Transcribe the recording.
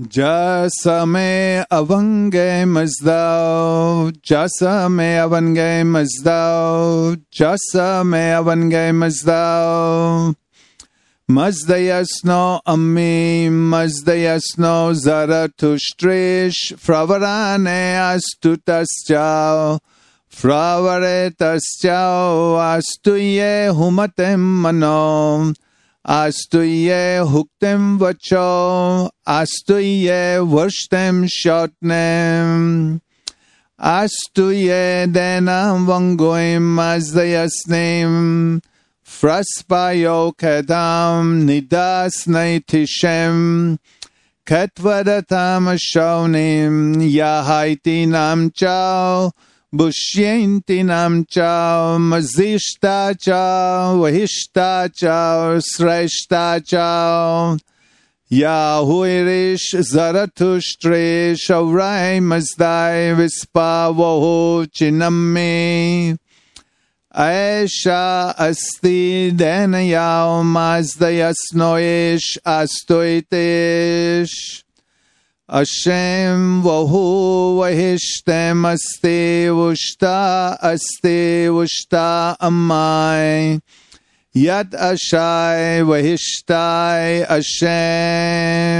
Jasame avange mazdao, jasame avange mazdao, jasame avange mazdao. Mazdayasno ami, mazdayasno zaratushtrish, fravarane astutasjao, fravaretasjao astuye humatem mano. Astuye huktem vacho, astuye varshtem shotnem, astuye denam vangoim azdayasnim, fraspayo kadam nidas naitishem, katvadatam shonim, yahaiti nam chao, Bushyenti nam chao, mazishta chao, vahishta chao, sreshta chao. Yahuirish Zarathustre Shaurai Mazdai Vispa Vohu Chinami. Aisha Asti Denayao Mazdayasnoish Astoitish. Hashem vahu vahishtem asti vushta asti vushta amai yad ashai vahishtai Hashem